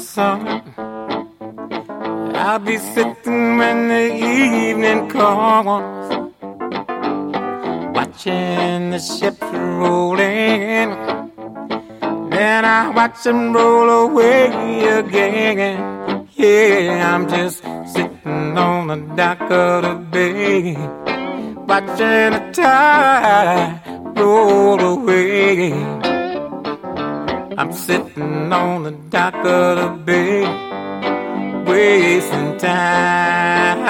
sun. I'll be sitting when the evening comes, watching the ships rolling. Then I watch them roll away again. Yeah, I'm just sitting on the dock of the bay, watching the tide roll away. I'm sitting on the dock of the bay, wasting time.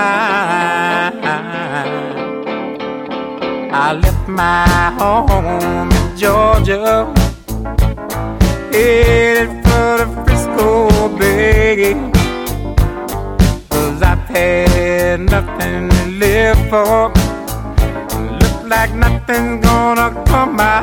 I left my home in Georgia, headed for the Frisco Bay. Cause I've had nothing to live for. Look like nothing's gonna come my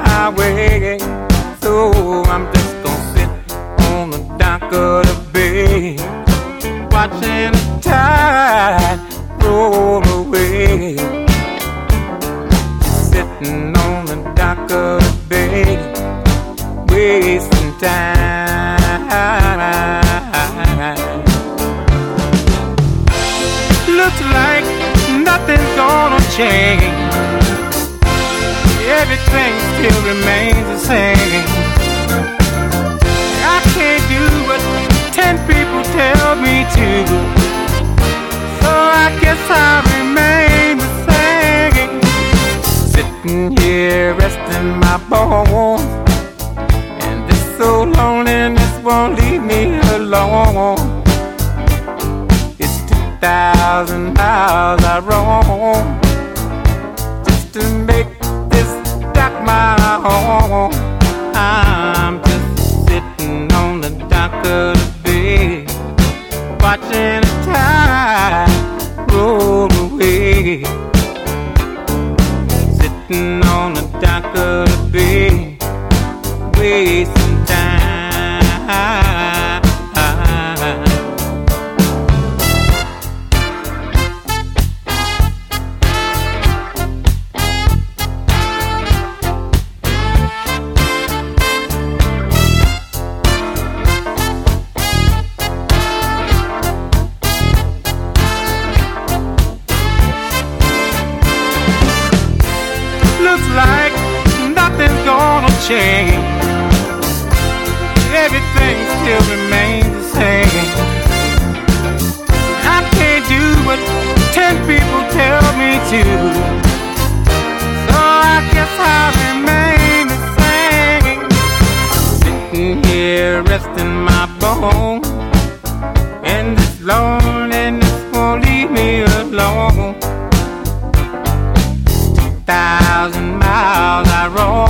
wasting time. Looks like nothing's gonna change. Everything still remains the same. I can't do what ten people tell me to. So I guess I remain the same. Sitting here resting my bones. Won't leave me alone. It's two thousand miles I roam just to make this dock my home. I'm just sitting on the dock of the bay, watching the tide roll away. Sitting on the dock of the bay, wasting change. Everything still remains the same. I can't do what ten people tell me to. So I guess I remain the same. Sitting here resting my bones. And this loneliness won't leave me alone. Thousand miles I roam.